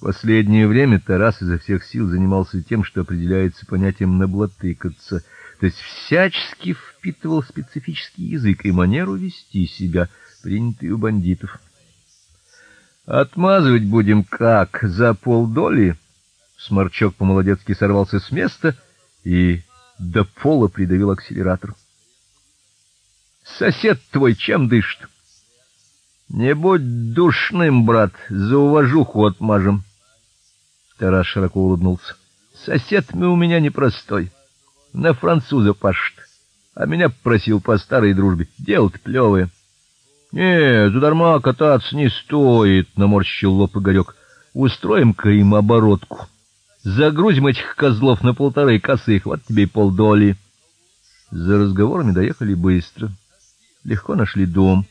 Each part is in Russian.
Последнее время Тарас изо всех сил занимался тем, что определяется понятием наблатыкаться, то есть всячески впитывал специфический язык и манеру вести себя, принятые у бандитов. Отмазывать будем как за полдоли. Сморчок по-молодецки сорвался с места и до пола придавил акселератор. Сосед твой чем дышит? Не будь душным, брат, за уважуху отмажем. Тарас широко улыбнулся. Сосед мы у меня непростой. На француза пашет. А меня просил по старой дружбе. Дело-то плевое. Не, задарма кататься не стоит, наморщил лоб Игорек. Устроим-ка им оборотку. Загрузим этих козлов на полторы косых, вот тебе и полдоли. За разговорами доехали быстро. Легко нашли дом,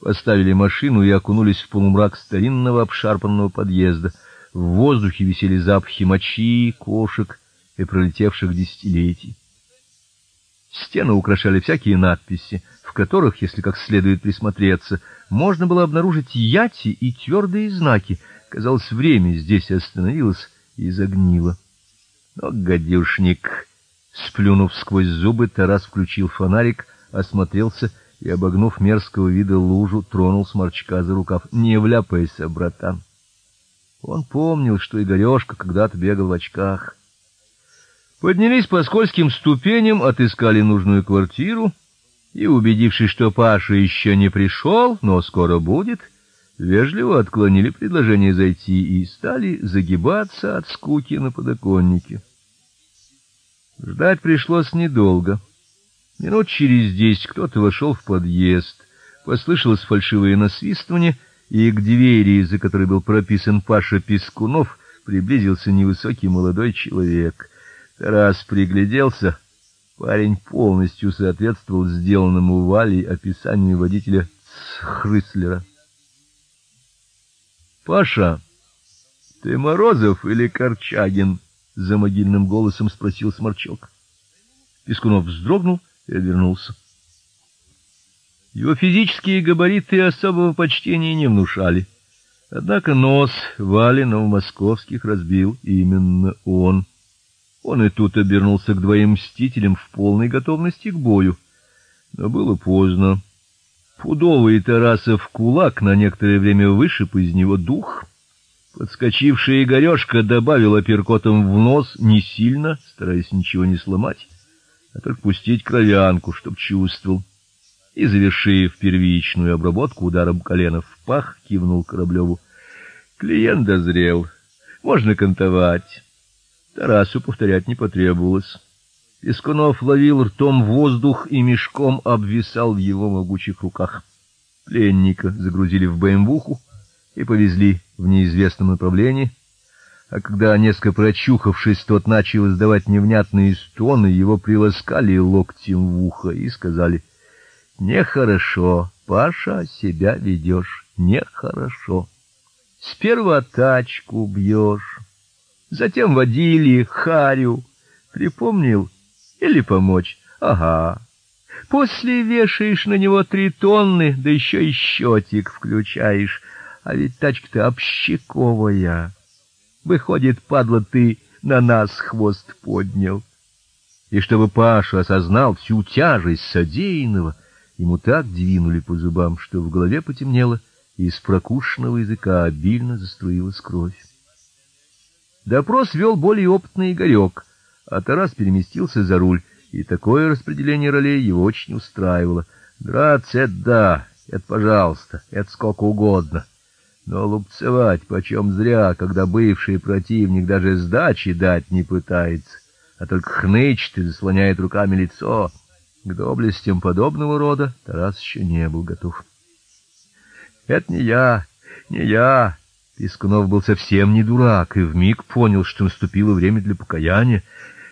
поставили машину и окунулись в полумрак старинного обшарпанного подъезда. В воздухе висели запахи мочи, кошек и пролетевших десятилетий. Стены украшали всякие надписи, в которых, если как следует присмотреться, можно было обнаружить яти и твердые знаки. Казалось, время здесь остановилось и загнило. Но гадюшник, сплюнув сквозь зубы, Тарас включил фонарик, осмотрелся и, обогнув мерзкого вида лужу, тронул сморчка за рукав: "Не вляпайся, братан". Он помнил, что Игорёшка когда-то бегал в очках. Поднялись по скользким ступеням, отыскали нужную квартиру и, убедившись, что Паша еще не пришел, но скоро будет, вежливо отклонили предложение зайти и стали загибаться от скуки на подоконнике. Ждать пришлось недолго. Минут через десять кто-то вошел в подъезд. Послышалось фальшивое насвистывание — и к двери, за которой был прописан Паша Пескунов, приблизился невысокий молодой человек. Тарас пригляделся. Парень полностью соответствовал сделанному Валей описанию водителя Хрыслера. Паша, ты Морозов или Корчагин? за могильным голосом спросил Сморчок. Пескунов вздрогнул и обернулся. Его физические габариты особого почтения не внушали. Однако нос Валинов московских разбил именно он. Он и тут обернулся к двоим мстителям в полной готовности к бою. Но было поздно. Пудовый Тарасов кулак на некоторое время вышиб из него дух. Подскочивший Игорёшка добавил апперкотом в нос не сильно, стараясь ничего не сломать, а только пустить кровянку, чтоб чувствовал и, завершив первичную обработку ударом колена в пах, кивнул Кораблеву. Клиент дозрел. Можно кантовать. Тарасу повторять не потребовалось. Пескунов ловил ртом воздух и мешком обвисал в его могучих руках. Пленника загрузили в БМВуху и повезли в неизвестном направлении. А когда, несколько прочухавшись, тот начал издавать невнятные стоны, его приласкали локтем в ухо и сказали: Нехорошо, Паша, себя ведешь, нехорошо. Сперва тачку бьешь, затем водили харю. Припомнил или помочь? Ага. После вешаешь на него три тонны, да еще и счетик включаешь. А ведь тачка-то общаковая. Выходит, падла, ты на нас хвост поднял. И чтобы Паша осознал всю тяжесть содеянного, Ему так двинули по зубам, что в голове потемнело, и из прокушенного языка обильно заструилась кровь. Допрос вел более опытный Игорек, а Тарас переместился за руль, и такое распределение ролей его очень устраивало. Драться да, это пожалуйста, это сколько угодно. Но лупцевать почем зря, когда бывший противник даже сдачи дать не пытается, а только хнычет и заслоняет руками лицо. К доблестям подобного рода Тарас еще не был готов. Это не я, не я. Пискунов был совсем не дурак и вмиг понял, что наступило время для покаяния.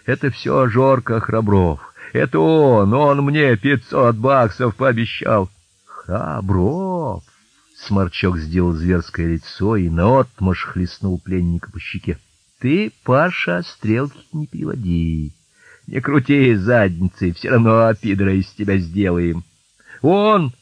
Это все Жорка Храбров. Это он, он мне пятьсот баксов пообещал. Храбров. Сморчок сделал зверское лицо и наотмашь хлестнул пленника по щеке. Ты, Паша, стрелки не переводи. Не крути задницей, все равно пидора из тебя сделаем. Он